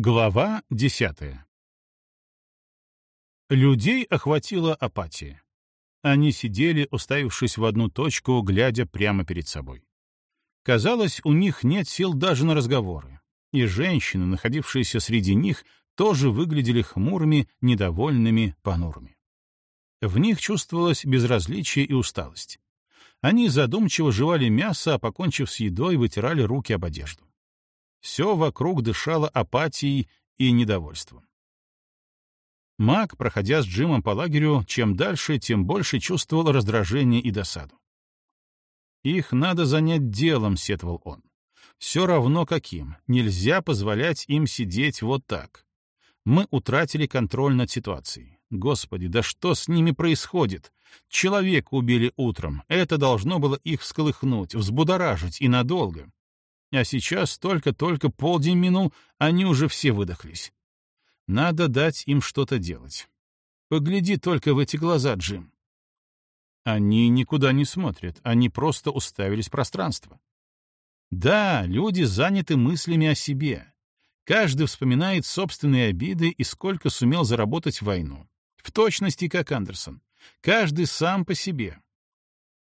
Глава десятая Людей охватила апатия. Они сидели, уставившись в одну точку, глядя прямо перед собой. Казалось, у них нет сил даже на разговоры, и женщины, находившиеся среди них, тоже выглядели хмурыми, недовольными, понурыми. В них чувствовалось безразличие и усталость. Они задумчиво жевали мясо, а, покончив с едой, вытирали руки об одежду. Все вокруг дышало апатией и недовольством. Мак, проходя с Джимом по лагерю, чем дальше, тем больше чувствовал раздражение и досаду. «Их надо занять делом», — сетовал он. «Все равно каким. Нельзя позволять им сидеть вот так. Мы утратили контроль над ситуацией. Господи, да что с ними происходит? Человека убили утром. Это должно было их всколыхнуть, взбудоражить и надолго. А сейчас только-только полдень минул, они уже все выдохлись. Надо дать им что-то делать. Погляди только в эти глаза, Джим. Они никуда не смотрят, они просто уставились в пространство. Да, люди заняты мыслями о себе. Каждый вспоминает собственные обиды и сколько сумел заработать войну. В точности, как Андерсон. Каждый сам по себе.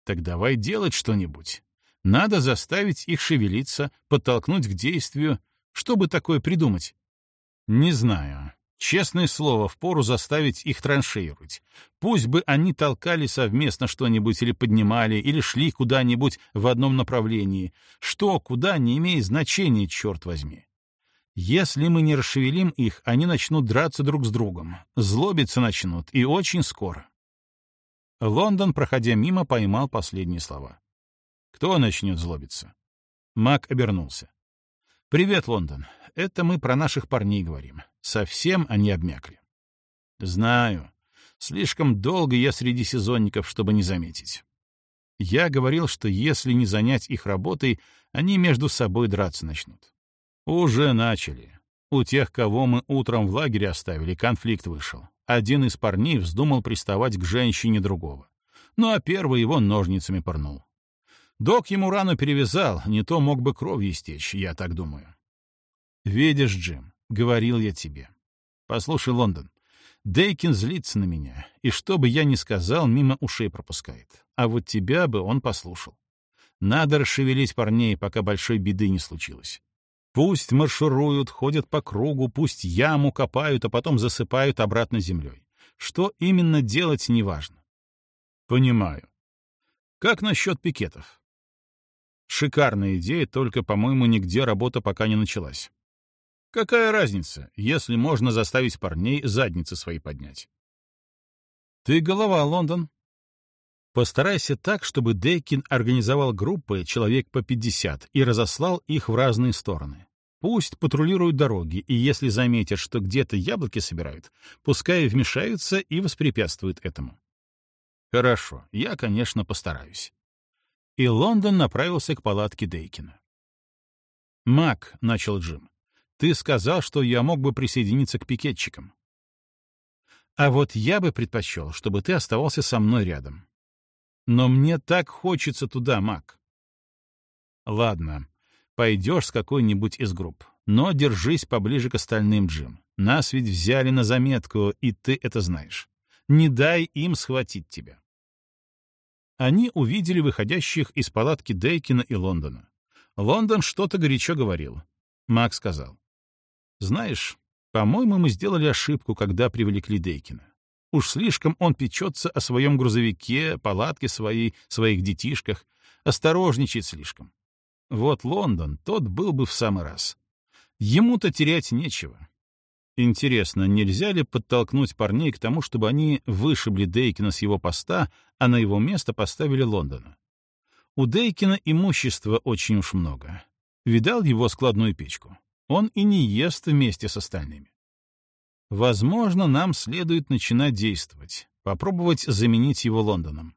Так давай делать что-нибудь. Надо заставить их шевелиться, подтолкнуть к действию. Чтобы такое придумать? Не знаю. Честное слово, впору заставить их траншеировать. Пусть бы они толкали совместно что-нибудь или поднимали, или шли куда-нибудь в одном направлении. Что, куда, не имеет значения, черт возьми. Если мы не расшевелим их, они начнут драться друг с другом, злобиться начнут, и очень скоро. Лондон, проходя мимо, поймал последние слова. Кто начнет злобиться? Мак обернулся. «Привет, Лондон. Это мы про наших парней говорим. Совсем они обмякли». «Знаю. Слишком долго я среди сезонников, чтобы не заметить. Я говорил, что если не занять их работой, они между собой драться начнут. Уже начали. У тех, кого мы утром в лагере оставили, конфликт вышел. Один из парней вздумал приставать к женщине другого. Ну а первый его ножницами порнул. Док ему рану перевязал, не то мог бы кровью истечь, я так думаю. Видишь, Джим, говорил я тебе. Послушай, Лондон, Дейкин злится на меня, и что бы я ни сказал, мимо ушей пропускает. А вот тебя бы он послушал. Надо расшевелить парней, пока большой беды не случилось. Пусть маршируют, ходят по кругу, пусть яму копают, а потом засыпают обратно землей. Что именно делать, неважно. Понимаю. Как насчет пикетов? Шикарная идея, только, по-моему, нигде работа пока не началась. Какая разница, если можно заставить парней задницы свои поднять? Ты голова, Лондон. Постарайся так, чтобы Дейкин организовал группы человек по 50 и разослал их в разные стороны. Пусть патрулируют дороги, и если заметят, что где-то яблоки собирают, пускай вмешаются и воспрепятствуют этому. Хорошо, я, конечно, постараюсь и Лондон направился к палатке Дейкина. «Мак», — начал Джим, — «ты сказал, что я мог бы присоединиться к пикетчикам». «А вот я бы предпочел, чтобы ты оставался со мной рядом. Но мне так хочется туда, Мак». «Ладно, пойдешь с какой-нибудь из групп, но держись поближе к остальным, Джим. Нас ведь взяли на заметку, и ты это знаешь. Не дай им схватить тебя» они увидели выходящих из палатки Дейкина и Лондона. Лондон что-то горячо говорил. Макс сказал. «Знаешь, по-моему, мы сделали ошибку, когда привлекли Дейкина. Уж слишком он печется о своем грузовике, палатке своей, своих детишках, осторожничает слишком. Вот Лондон, тот был бы в самый раз. Ему-то терять нечего. Интересно, нельзя ли подтолкнуть парней к тому, чтобы они вышибли Дейкина с его поста, а на его место поставили Лондона? У Дейкина имущества очень уж много. Видал его складную печку? Он и не ест вместе с остальными. Возможно, нам следует начинать действовать, попробовать заменить его Лондоном.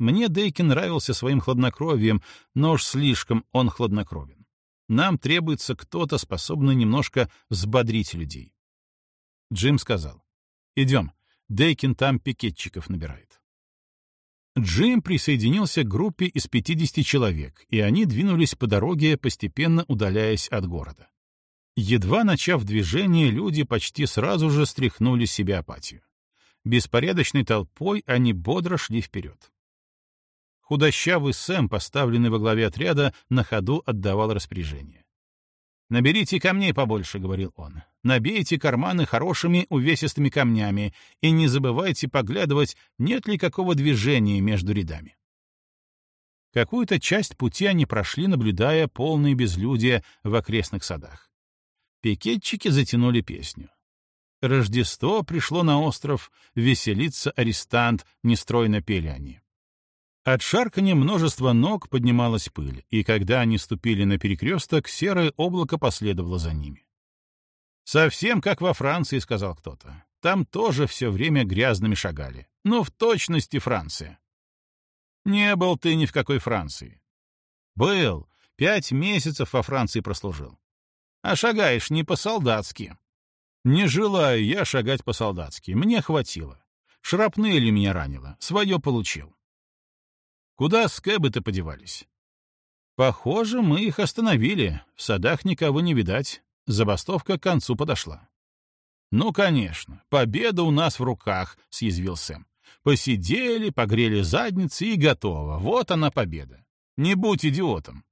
Мне Дейкин нравился своим хладнокровием, но уж слишком он хладнокровен. Нам требуется кто-то, способный немножко взбодрить людей. Джим сказал. «Идем. Дейкин там пикетчиков набирает». Джим присоединился к группе из 50 человек, и они двинулись по дороге, постепенно удаляясь от города. Едва начав движение, люди почти сразу же стряхнули с себя апатию. Беспорядочной толпой они бодро шли вперед. Худощавый Сэм, поставленный во главе отряда, на ходу отдавал распоряжение. «Наберите камней побольше», — говорил он. «Набейте карманы хорошими увесистыми камнями и не забывайте поглядывать, нет ли какого движения между рядами». Какую-то часть пути они прошли, наблюдая полное безлюдие в окрестных садах. Пикетчики затянули песню. Рождество пришло на остров, веселится арестант, нестройно пели они. От шарканья множества ног поднималась пыль, и когда они ступили на перекресток, серое облако последовало за ними. «Совсем как во Франции», — сказал кто-то. «Там тоже все время грязными шагали. Но в точности Франция». «Не был ты ни в какой Франции». «Был. Пять месяцев во Франции прослужил. А шагаешь не по-солдатски». «Не желаю я шагать по-солдатски. Мне хватило. Шрапнелью меня ранило. Свое получил». Куда скэбы-то подевались? Похоже, мы их остановили. В садах никого не видать. Забастовка к концу подошла. «Ну, конечно, победа у нас в руках», — съязвил Сэм. «Посидели, погрели задницы и готово. Вот она победа. Не будь идиотом».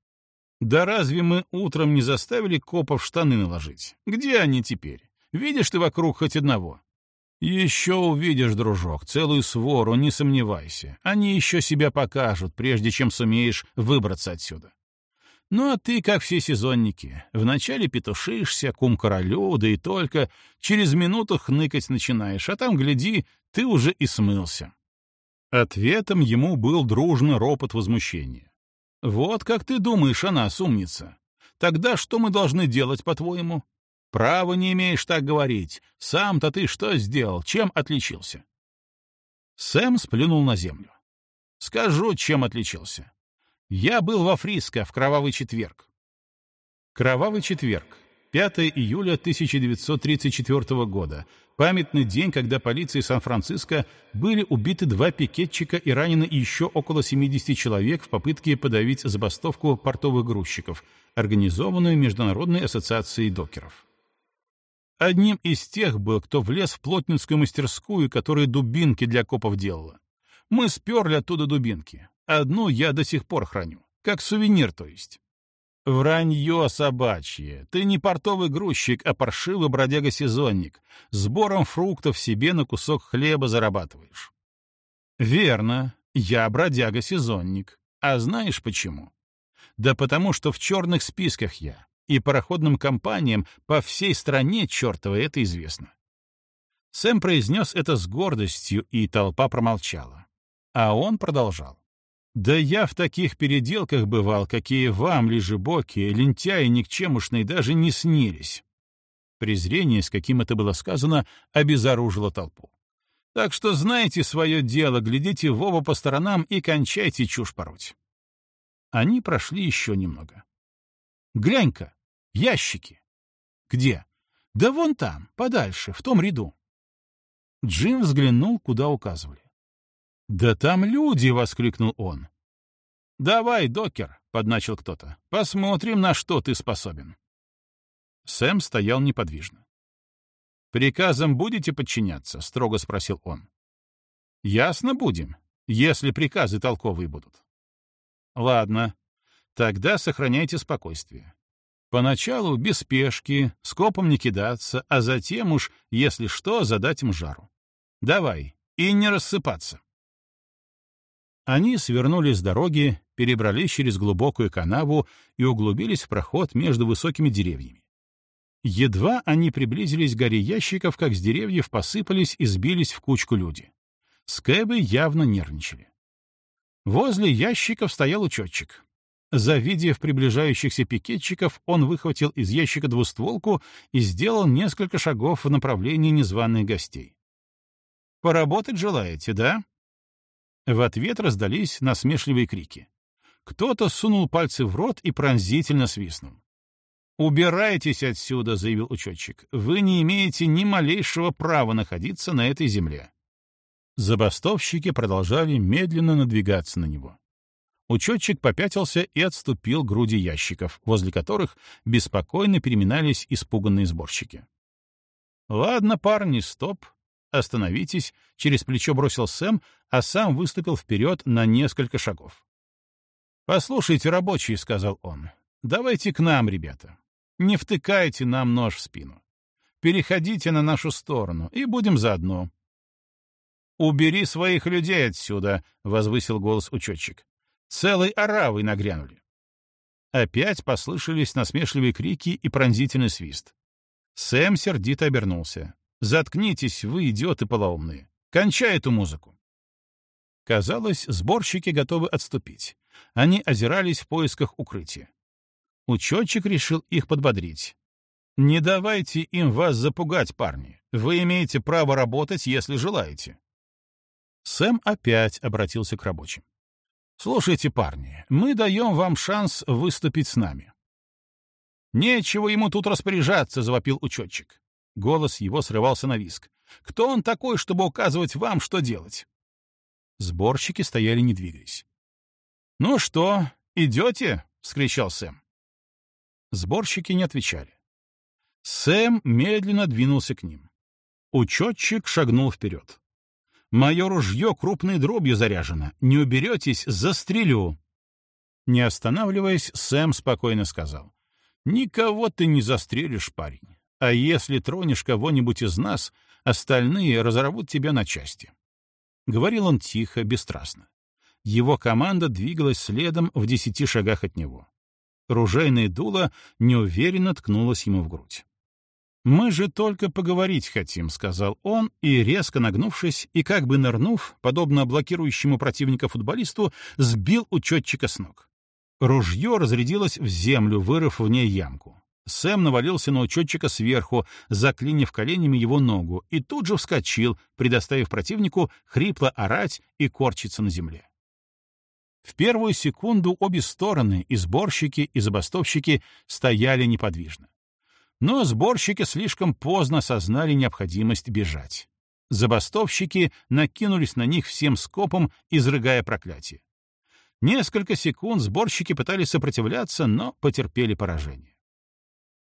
«Да разве мы утром не заставили копов штаны наложить? Где они теперь? Видишь ты вокруг хоть одного?» «Еще увидишь, дружок, целую свору, не сомневайся. Они еще себя покажут, прежде чем сумеешь выбраться отсюда. Ну а ты, как все сезонники, вначале петушишься, кум королю, да и только, через минуту хныкать начинаешь, а там, гляди, ты уже и смылся». Ответом ему был дружный ропот возмущения. «Вот как ты думаешь о нас, умница? Тогда что мы должны делать, по-твоему? Право не имеешь так говорить. Сам-то ты что сделал? Чем отличился?» Сэм сплюнул на землю. «Скажу, чем отличился. Я был во Фриско в Кровавый четверг». Кровавый четверг. 5 июля 1934 года. Памятный день, когда полицией Сан-Франциско были убиты два пикетчика и ранены еще около 70 человек в попытке подавить забастовку портовых грузчиков, организованную Международной ассоциацией докеров. Одним из тех был, кто влез в плотницкую мастерскую, которая дубинки для копов делала. Мы сперли оттуда дубинки. Одну я до сих пор храню. Как сувенир, то есть. Вранье собачье. Ты не портовый грузчик, а паршивый бродяга-сезонник. Сбором фруктов себе на кусок хлеба зарабатываешь. Верно, я бродяга-сезонник. А знаешь почему? Да потому что в черных списках я и пароходным компаниям по всей стране чертово это известно. Сэм произнес это с гордостью, и толпа промолчала. А он продолжал. «Да я в таких переделках бывал, какие вам, лежебокие, лентяи никчемушные, даже не снились». Презрение, с каким это было сказано, обезоружило толпу. «Так что знайте свое дело, глядите в оба по сторонам и кончайте чушь пороть». Они прошли еще немного. Глянь-ка, ящики. Где? Да вон там, подальше, в том ряду. Джим взглянул, куда указывали. «Да там люди!» — воскликнул он. «Давай, докер!» — подначил кто-то. «Посмотрим, на что ты способен». Сэм стоял неподвижно. «Приказам будете подчиняться?» — строго спросил он. «Ясно будем, если приказы толковые будут». «Ладно, Тогда сохраняйте спокойствие. Поначалу без спешки, скопом не кидаться, а затем уж, если что, задать им жару. Давай, и не рассыпаться. Они свернули с дороги, перебрались через глубокую канаву и углубились в проход между высокими деревьями. Едва они приблизились к горе ящиков, как с деревьев посыпались и сбились в кучку люди. Скэбы явно нервничали. Возле ящиков стоял учетчик. Завидев приближающихся пикетчиков, он выхватил из ящика двустволку и сделал несколько шагов в направлении незваных гостей. «Поработать желаете, да?» В ответ раздались насмешливые крики. Кто-то сунул пальцы в рот и пронзительно свистнул. «Убирайтесь отсюда», — заявил учетчик. «Вы не имеете ни малейшего права находиться на этой земле». Забастовщики продолжали медленно надвигаться на него. Учетчик попятился и отступил к груди ящиков, возле которых беспокойно переминались испуганные сборщики. «Ладно, парни, стоп. Остановитесь», — через плечо бросил Сэм, а сам выступил вперед на несколько шагов. «Послушайте, рабочие», — сказал он, — «давайте к нам, ребята. Не втыкайте нам нож в спину. Переходите на нашу сторону, и будем заодно». «Убери своих людей отсюда», — возвысил голос учетчик. Целой оравой нагрянули. Опять послышались насмешливые крики и пронзительный свист. Сэм сердито обернулся. «Заткнитесь, вы идиоты полоумные! Кончай эту музыку!» Казалось, сборщики готовы отступить. Они озирались в поисках укрытия. Учетчик решил их подбодрить. «Не давайте им вас запугать, парни. Вы имеете право работать, если желаете». Сэм опять обратился к рабочим. «Слушайте, парни, мы даем вам шанс выступить с нами». «Нечего ему тут распоряжаться», — завопил учетчик. Голос его срывался на виск. «Кто он такой, чтобы указывать вам, что делать?» Сборщики стояли, не двигаясь. «Ну что, идете?» — вскричал Сэм. Сборщики не отвечали. Сэм медленно двинулся к ним. Учетчик шагнул вперед. Мое ружье крупной дробью заряжено. Не уберетесь, застрелю. Не останавливаясь, Сэм спокойно сказал. Никого ты не застрелишь, парень. А если тронешь кого-нибудь из нас, остальные разорвут тебя на части. Говорил он тихо, бесстрастно. Его команда двигалась следом в десяти шагах от него. Ружейное дуло неуверенно ткнулось ему в грудь. «Мы же только поговорить хотим», — сказал он, и, резко нагнувшись и как бы нырнув, подобно блокирующему противника футболисту, сбил учетчика с ног. Ружье разрядилось в землю, вырыв в ней ямку. Сэм навалился на учетчика сверху, заклинив коленями его ногу, и тут же вскочил, предоставив противнику хрипло орать и корчиться на земле. В первую секунду обе стороны, и сборщики, и забастовщики, стояли неподвижно. Но сборщики слишком поздно осознали необходимость бежать. Забастовщики накинулись на них всем скопом, изрыгая проклятие. Несколько секунд сборщики пытались сопротивляться, но потерпели поражение.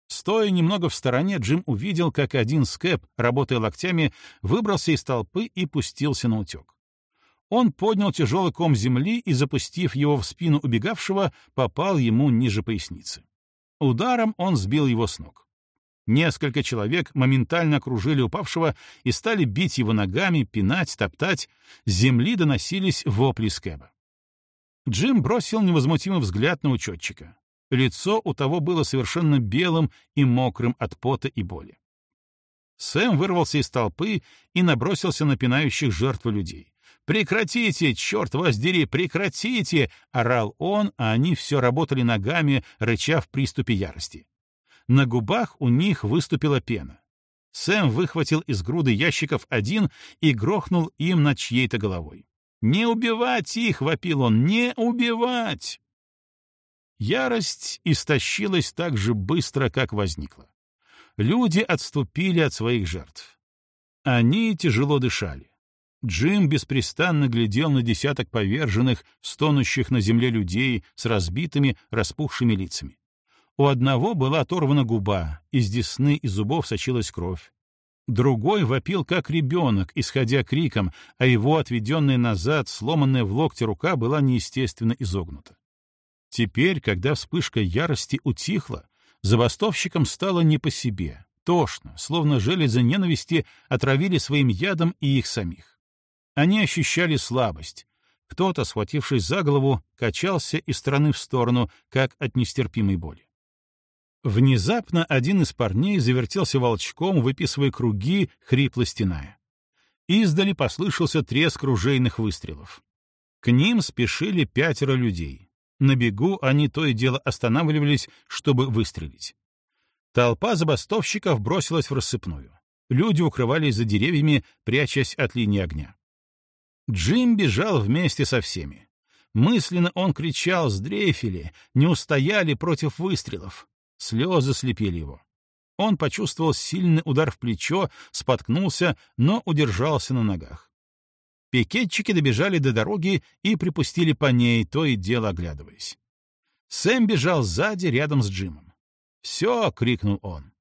Стоя немного в стороне, Джим увидел, как один скэп, работая локтями, выбрался из толпы и пустился на утек. Он поднял тяжелый ком земли и, запустив его в спину убегавшего, попал ему ниже поясницы. Ударом он сбил его с ног. Несколько человек моментально окружили упавшего и стали бить его ногами, пинать, топтать. С земли доносились вопли Скэба. Джим бросил невозмутимый взгляд на учетчика. Лицо у того было совершенно белым и мокрым от пота и боли. Сэм вырвался из толпы и набросился на пинающих жертву людей. «Прекратите, черт вас дери, прекратите!» — орал он, а они все работали ногами, рыча в приступе ярости. На губах у них выступила пена. Сэм выхватил из груды ящиков один и грохнул им над чьей-то головой. «Не убивать их!» — вопил он. «Не убивать!» Ярость истощилась так же быстро, как возникла. Люди отступили от своих жертв. Они тяжело дышали. Джим беспрестанно глядел на десяток поверженных, стонущих на земле людей с разбитыми, распухшими лицами. У одного была оторвана губа, из десны и зубов сочилась кровь. Другой вопил, как ребенок, исходя криком, а его отведенная назад, сломанная в локте рука была неестественно изогнута. Теперь, когда вспышка ярости утихла, забастовщикам стало не по себе, тошно, словно железы ненависти отравили своим ядом и их самих. Они ощущали слабость. Кто-то, схватившись за голову, качался из стороны в сторону, как от нестерпимой боли. Внезапно один из парней завертелся волчком, выписывая круги, хрипло стеная. Издали послышался треск ружейных выстрелов. К ним спешили пятеро людей. На бегу они то и дело останавливались, чтобы выстрелить. Толпа забастовщиков бросилась в рассыпную. Люди укрывались за деревьями, прячась от линии огня. Джим бежал вместе со всеми. Мысленно он кричал «Сдрейфили! Не устояли против выстрелов!» Слезы слепили его. Он почувствовал сильный удар в плечо, споткнулся, но удержался на ногах. Пикетчики добежали до дороги и припустили по ней, то и дело оглядываясь. Сэм бежал сзади, рядом с Джимом. «Все!» — крикнул он.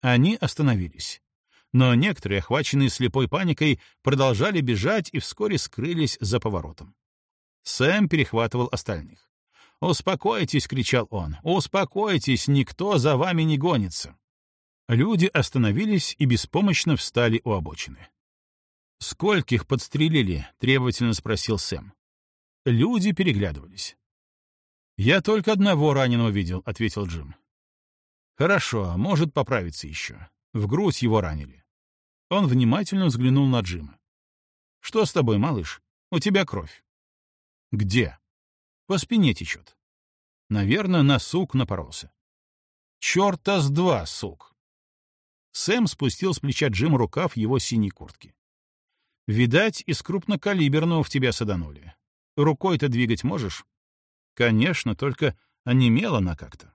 Они остановились. Но некоторые, охваченные слепой паникой, продолжали бежать и вскоре скрылись за поворотом. Сэм перехватывал остальных. «Успокойтесь!» — кричал он. «Успокойтесь! Никто за вами не гонится!» Люди остановились и беспомощно встали у обочины. «Скольких подстрелили?» — требовательно спросил Сэм. Люди переглядывались. «Я только одного раненого видел», — ответил Джим. «Хорошо, может поправиться еще. В грудь его ранили». Он внимательно взглянул на Джима. «Что с тобой, малыш? У тебя кровь». «Где?» «По спине течет». «Наверное, на сук напоролся». «Черта с два, сук!» Сэм спустил с плеча Джима рукав его синей куртки. Видать, из крупнокалиберного в тебя саданули. Рукой-то двигать можешь? Конечно, только онемела она как-то.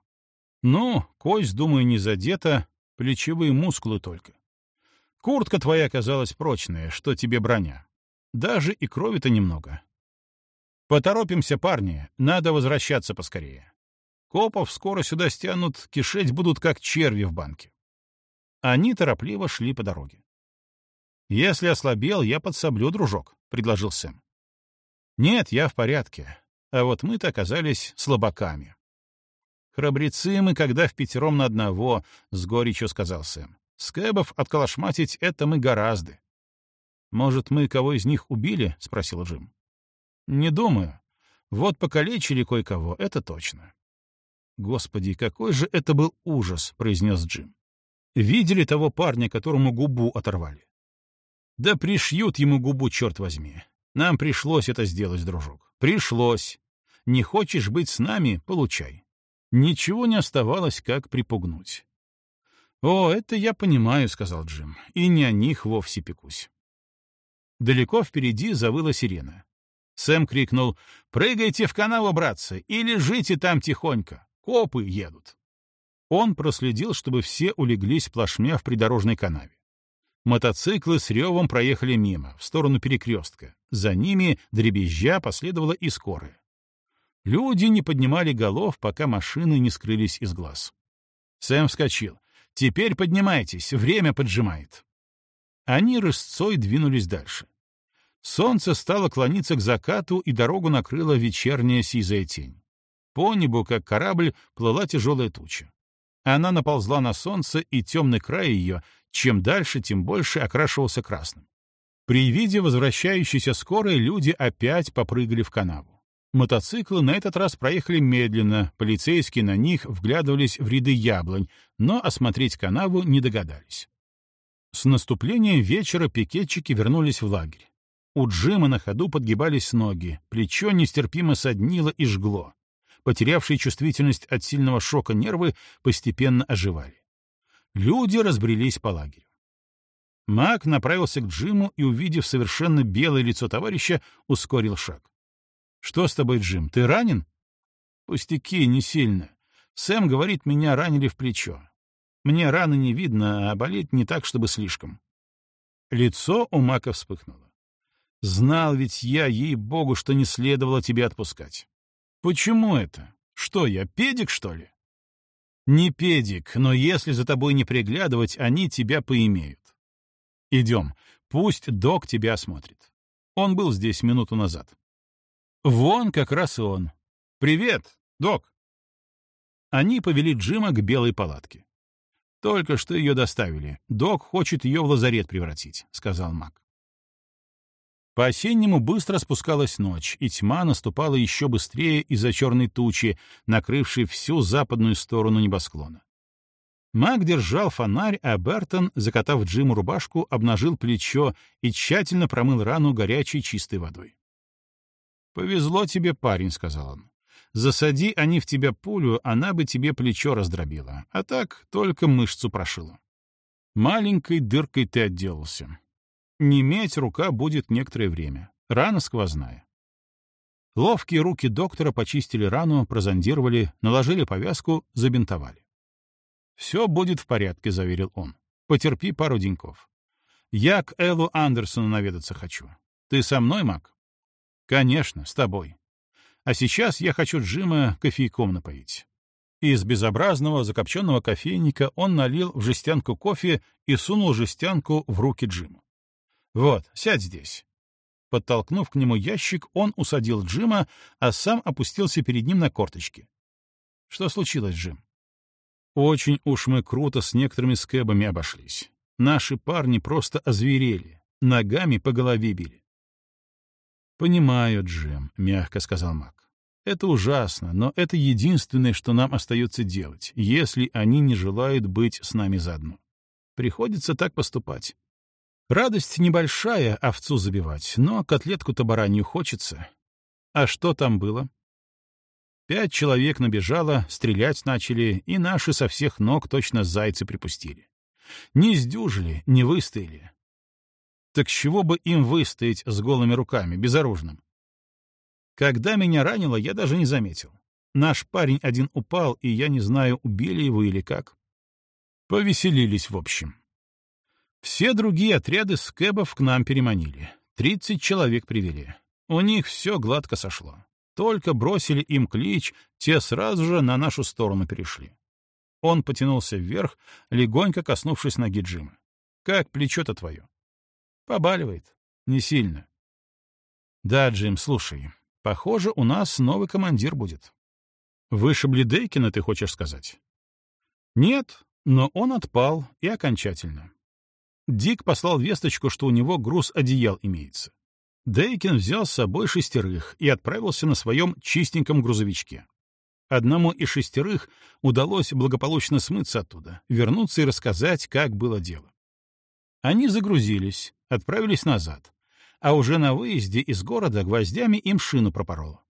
Ну, кость, думаю, не задета, плечевые мускулы только. Куртка твоя оказалась прочная, что тебе броня. Даже и крови-то немного. Поторопимся, парни, надо возвращаться поскорее. Копов скоро сюда стянут, кишеть будут как черви в банке. Они торопливо шли по дороге. «Если ослабел, я подсоблю, дружок», — предложил Сэм. «Нет, я в порядке. А вот мы-то оказались слабаками». «Храбрецы мы, когда в пятером на одного», — с горечью сказал Сэм. «Скэбов отколошматить — это мы гораздо». «Может, мы кого из них убили?» — спросил Джим. «Не думаю. Вот покалечили кое-кого, это точно». «Господи, какой же это был ужас!» — произнес Джим. «Видели того парня, которому губу оторвали?» Да пришьют ему губу, черт возьми. Нам пришлось это сделать, дружок. Пришлось. Не хочешь быть с нами — получай. Ничего не оставалось, как припугнуть. «О, это я понимаю», — сказал Джим, — «и не о них вовсе пекусь». Далеко впереди завыла сирена. Сэм крикнул «Прыгайте в канаву, братцы, и лежите там тихонько, копы едут». Он проследил, чтобы все улеглись плашмя в придорожной канаве. Мотоциклы с ревом проехали мимо, в сторону перекрестка. За ними, дребезжа, последовала и скорая. Люди не поднимали голов, пока машины не скрылись из глаз. Сэм вскочил. «Теперь поднимайтесь, время поджимает». Они рысцой двинулись дальше. Солнце стало клониться к закату, и дорогу накрыла вечерняя сизая тень. По небу, как корабль, плыла тяжелая туча. Она наползла на солнце, и темный край ее чем дальше, тем больше окрашивался красным. При виде возвращающейся скорой люди опять попрыгали в канаву. Мотоциклы на этот раз проехали медленно, полицейские на них вглядывались в ряды яблонь, но осмотреть канаву не догадались. С наступлением вечера пикетчики вернулись в лагерь. У Джима на ходу подгибались ноги, плечо нестерпимо соднило и жгло. Потерявшие чувствительность от сильного шока нервы постепенно оживали. Люди разбрелись по лагерю. Мак направился к Джиму и, увидев совершенно белое лицо товарища, ускорил шаг. «Что с тобой, Джим, ты ранен?» «Пустяки, не сильно. Сэм говорит, меня ранили в плечо. Мне раны не видно, а болеть не так, чтобы слишком». Лицо у Мака вспыхнуло. «Знал ведь я, ей-богу, что не следовало тебе отпускать. Почему это? Что я, педик, что ли?» Не педик, но если за тобой не приглядывать, они тебя поимеют. Идем, пусть док тебя осмотрит. Он был здесь минуту назад. Вон как раз и он. Привет, док. Они повели Джима к белой палатке. Только что ее доставили. Док хочет ее в лазарет превратить, сказал Мак. По-осеннему быстро спускалась ночь, и тьма наступала еще быстрее из-за черной тучи, накрывшей всю западную сторону небосклона. Маг держал фонарь, а Бертон, закатав Джиму рубашку, обнажил плечо и тщательно промыл рану горячей чистой водой. «Повезло тебе, парень», — сказал он. «Засади они в тебя пулю, она бы тебе плечо раздробила, а так только мышцу прошила. Маленькой дыркой ты отделался. Неметь рука будет некоторое время. Рана сквозная. Ловкие руки доктора почистили рану, прозондировали, наложили повязку, забинтовали. «Все будет в порядке», — заверил он. «Потерпи пару деньков. Я к Эллу Андерсону наведаться хочу. Ты со мной, Мак? Конечно, с тобой. А сейчас я хочу Джима кофейком напоить. Из безобразного закопченного кофейника он налил в жестянку кофе и сунул жестянку в руки Джиму. «Вот, сядь здесь». Подтолкнув к нему ящик, он усадил Джима, а сам опустился перед ним на корточки. «Что случилось, Джим?» «Очень уж мы круто с некоторыми скэбами обошлись. Наши парни просто озверели, ногами по голове били. «Понимаю, Джим», — мягко сказал Мак. «Это ужасно, но это единственное, что нам остается делать, если они не желают быть с нами заодно. Приходится так поступать. Радость небольшая овцу забивать, но котлетку-то баранью хочется. А что там было?» Пять человек набежало, стрелять начали, и наши со всех ног точно зайцы припустили. Не сдюжили, не выстояли. Так чего бы им выстоять с голыми руками, безоружным? Когда меня ранило, я даже не заметил. Наш парень один упал, и я не знаю, убили его или как. Повеселились в общем. Все другие отряды скэбов к нам переманили. Тридцать человек привели. У них все гладко сошло. Только бросили им клич, те сразу же на нашу сторону перешли. Он потянулся вверх, легонько коснувшись ноги Джима. «Как плечо-то твое?» Побаливает. Не сильно. Да, Джим, слушай. Похоже, у нас новый командир будет. Вышибли Дейкина, ты хочешь сказать? Нет, но он отпал и окончательно. Дик послал весточку, что у него груз одеял имеется. Дейкин взял с собой шестерых и отправился на своем чистеньком грузовичке. Одному из шестерых удалось благополучно смыться оттуда, вернуться и рассказать, как было дело. Они загрузились, отправились назад, а уже на выезде из города гвоздями им шину пропороло.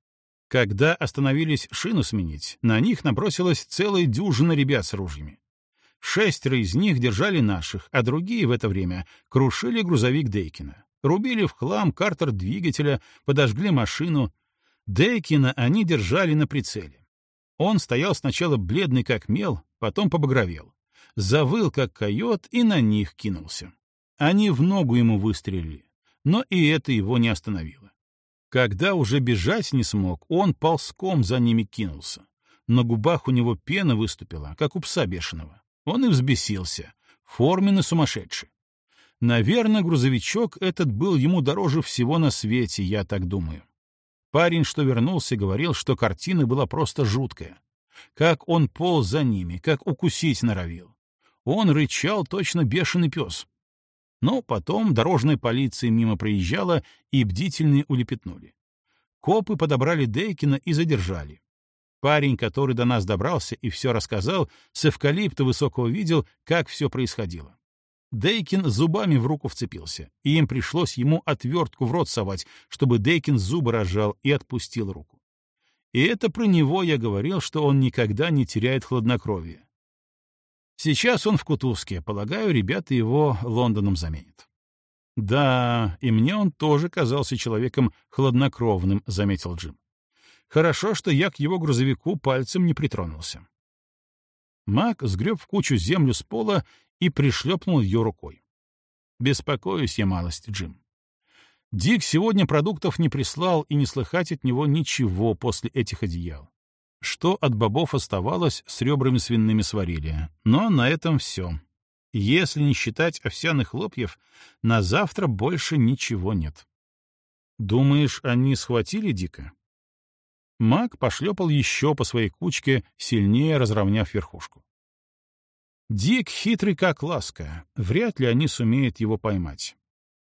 Когда остановились шину сменить, на них набросилась целая дюжина ребят с ружьями. Шестеро из них держали наших, а другие в это время крушили грузовик Дейкина. Рубили в хлам картер двигателя, подожгли машину. Дейкина они держали на прицеле. Он стоял сначала бледный как мел, потом побагровел. Завыл как койот и на них кинулся. Они в ногу ему выстрелили, но и это его не остановило. Когда уже бежать не смог, он ползком за ними кинулся. На губах у него пена выступила, как у пса бешеного. Он и взбесился. Форменно сумасшедший. Наверное, грузовичок этот был ему дороже всего на свете, я так думаю. Парень, что вернулся, говорил, что картина была просто жуткая. Как он полз за ними, как укусить норовил. Он рычал точно бешеный пес. Но потом дорожная полиция мимо проезжала, и бдительные улепетнули. Копы подобрали Дейкина и задержали. Парень, который до нас добрался и все рассказал, с эвкалипта высокого видел, как все происходило. Дейкин зубами в руку вцепился, и им пришлось ему отвертку в рот совать, чтобы Дейкин зубы разжал и отпустил руку. И это про него я говорил, что он никогда не теряет хладнокровие. Сейчас он в Кутузке, полагаю, ребята его Лондоном заменят. Да, и мне он тоже казался человеком хладнокровным, заметил Джим. Хорошо, что я к его грузовику пальцем не притронулся. Мак сгреб в кучу землю с пола и пришлепнул ее рукой. Беспокоюсь я малость, Джим. Дик сегодня продуктов не прислал и не слыхать от него ничего после этих одеял. Что от бобов оставалось, с ребрами свиными сварили. Но на этом все. Если не считать овсяных хлопьев, на завтра больше ничего нет. Думаешь, они схватили Дика? Маг пошлепал еще по своей кучке, сильнее разровняв верхушку. Дик хитрый как ласка, вряд ли они сумеют его поймать.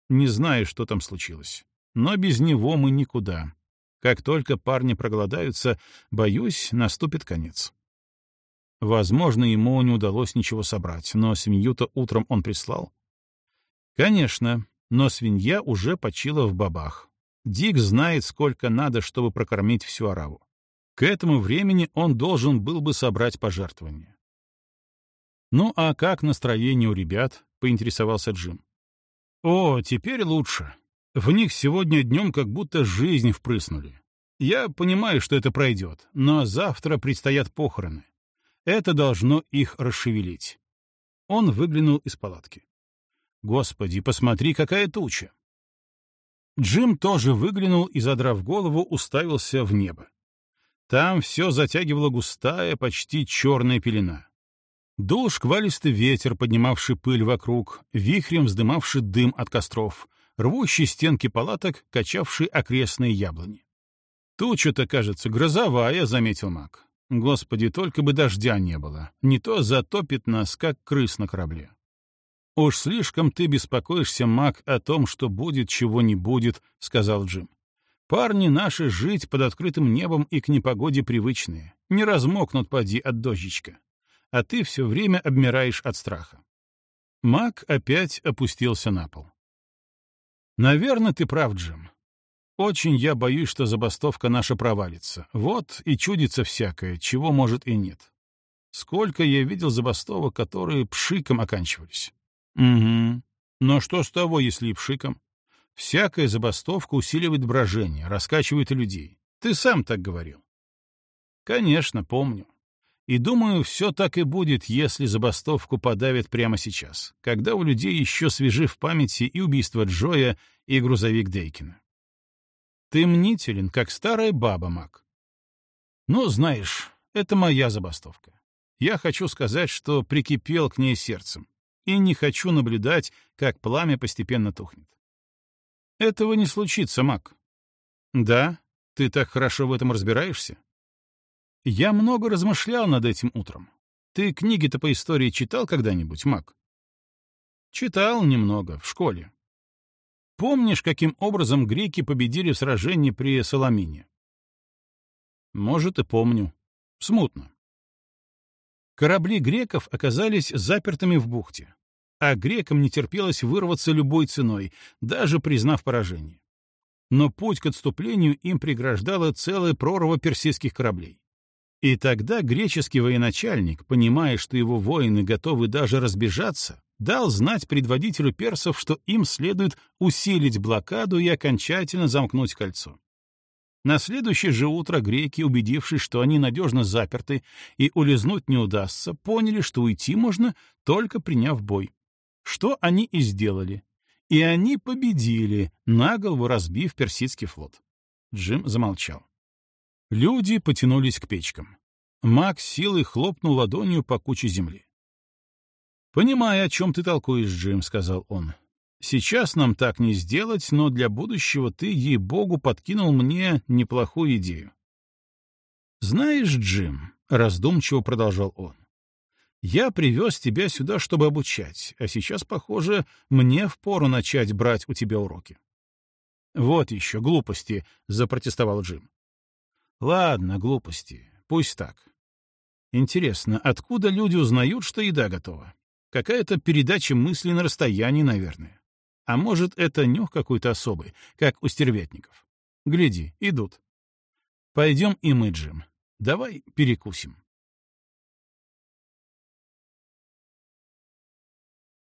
Не знаю, что там случилось, но без него мы никуда. Как только парни проголодаются, боюсь, наступит конец. Возможно, ему не удалось ничего собрать, но свинью-то утром он прислал. Конечно, но свинья уже почила в бабах. Дик знает, сколько надо, чтобы прокормить всю ораву. К этому времени он должен был бы собрать пожертвования. «Ну а как настроение у ребят?» — поинтересовался Джим. «О, теперь лучше. В них сегодня днем как будто жизнь впрыснули. Я понимаю, что это пройдет, но завтра предстоят похороны. Это должно их расшевелить. Он выглянул из палатки. Господи, посмотри, какая туча! Джим тоже выглянул и, задрав голову, уставился в небо. Там все затягивала густая, почти черная пелена. Дул шквалистый ветер, поднимавший пыль вокруг, вихрем вздымавший дым от костров, рвущий стенки палаток, качавший окрестные яблони. «Туча-то, кажется, грозовая», — заметил маг. «Господи, только бы дождя не было. Не то затопит нас, как крыс на корабле». «Уж слишком ты беспокоишься, маг, о том, что будет, чего не будет», — сказал Джим. «Парни наши жить под открытым небом и к непогоде привычные. Не размокнут, поди, от дождичка. А ты все время обмираешь от страха». Маг опять опустился на пол. «Наверное, ты прав, Джим. Очень я боюсь, что забастовка наша провалится. Вот и чудится всякое, чего, может, и нет. Сколько я видел забастовок, которые пшиком оканчивались. Угу. Но что с того, если пшиком? Всякая забастовка усиливает брожение, раскачивает людей. Ты сам так говорил. Конечно, помню. И думаю, все так и будет, если забастовку подавят прямо сейчас, когда у людей еще свежи в памяти и убийство Джоя, и грузовик Дейкина. Ты мнителен, как старая баба, Мак. Ну, знаешь, это моя забастовка. Я хочу сказать, что прикипел к ней сердцем и не хочу наблюдать, как пламя постепенно тухнет. Этого не случится, Мак. Да? Ты так хорошо в этом разбираешься? Я много размышлял над этим утром. Ты книги-то по истории читал когда-нибудь, Мак? Читал немного, в школе. Помнишь, каким образом греки победили в сражении при Соломине? Может, и помню. Смутно. Корабли греков оказались запертыми в бухте, а грекам не терпелось вырваться любой ценой, даже признав поражение. Но путь к отступлению им преграждала целая прорва персидских кораблей. И тогда греческий военачальник, понимая, что его воины готовы даже разбежаться, дал знать предводителю персов, что им следует усилить блокаду и окончательно замкнуть кольцо. На следующее же утро греки, убедившись, что они надежно заперты и улизнуть не удастся, поняли, что уйти можно, только приняв бой. Что они и сделали. И они победили, наголову разбив персидский флот. Джим замолчал. Люди потянулись к печкам. Маг силой хлопнул ладонью по куче земли. «Понимаю, о чем ты толкуешь, Джим», — сказал он. Сейчас нам так не сделать, но для будущего ты, ей-богу, подкинул мне неплохую идею. Знаешь, Джим, — раздумчиво продолжал он, — я привез тебя сюда, чтобы обучать, а сейчас, похоже, мне впору начать брать у тебя уроки. Вот еще глупости, — запротестовал Джим. Ладно, глупости, пусть так. Интересно, откуда люди узнают, что еда готова? Какая-то передача мысли на расстоянии, наверное. А может, это нюх какой-то особый, как у стервятников. Гляди, идут. Пойдем и мы, Джим. Давай перекусим.